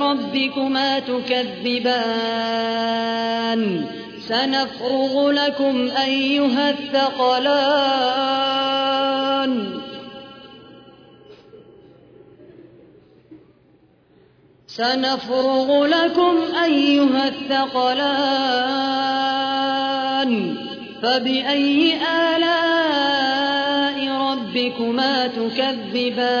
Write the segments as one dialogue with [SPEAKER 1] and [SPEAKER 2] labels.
[SPEAKER 1] ربكما تكذبان. سنفرغ لكم أيها الثقلان. سنفرغ لكم أيها الثقلان. فبأي آلاء ربكما تكذبان؟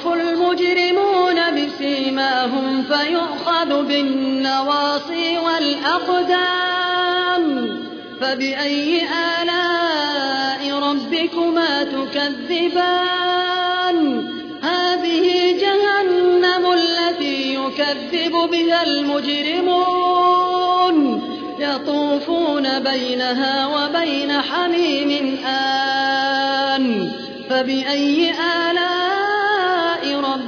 [SPEAKER 1] يعرف المجرمون بسيماهم فيؤخذ بالنواصي والأقدام. فبأي آلاء ربكما تكذبان؟ هذه جهنم التي يكذب بها المجرمون. يطوفون بينها وبين حميم آن. فبأي آلاء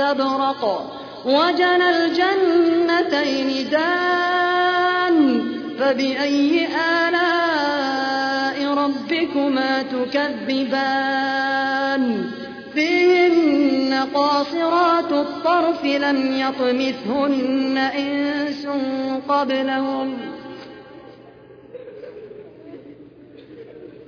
[SPEAKER 1] استبرق وجنى الجنتين دان فبأي آلاء ربكما تكذبان؟ فيهن قاصرات الطرف لم يطمثهن إنس قبلهم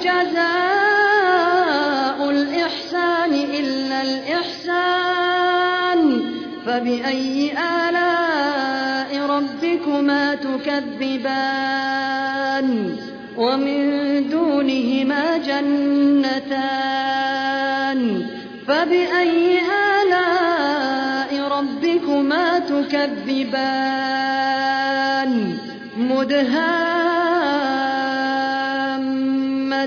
[SPEAKER 1] جزاء الإحسان إلا الإحسان فبأي آلاء ربكما تكذبان ومن دونهما جنتان فبأي آلاء ربكما تكذبان